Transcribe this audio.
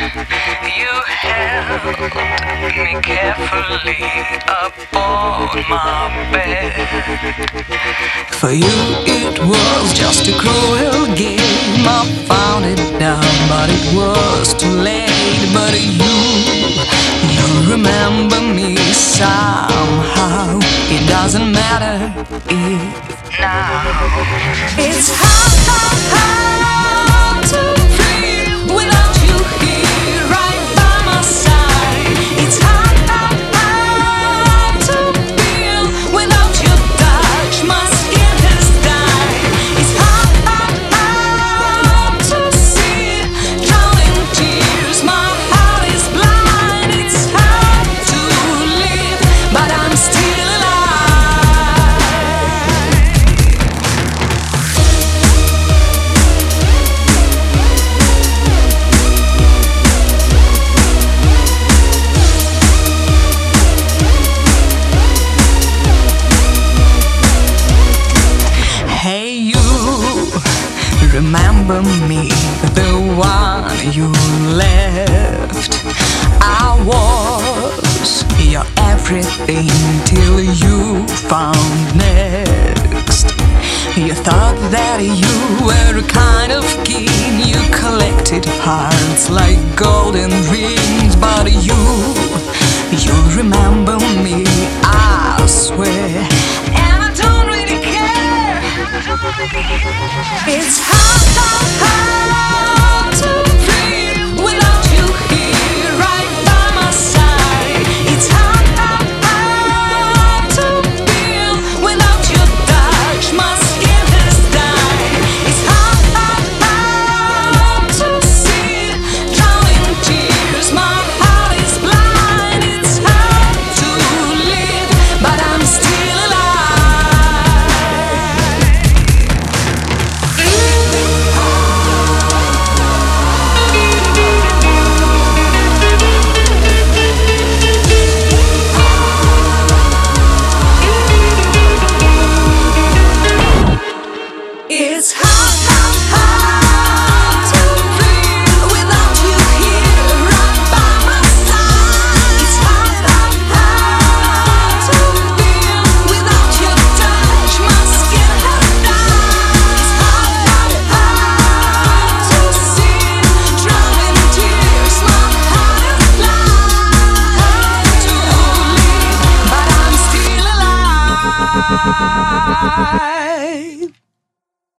You held me carefully my bed. For you, it was just a cruel game. I found it down, but it was too late. But you, you remember me somehow. It doesn't matter if now. It's hard, hard. Remember me, the one you left? I was your everything till you found next. You thought that you were a kind of king, you collected hearts like golden rings, but you, you remember me. It's high.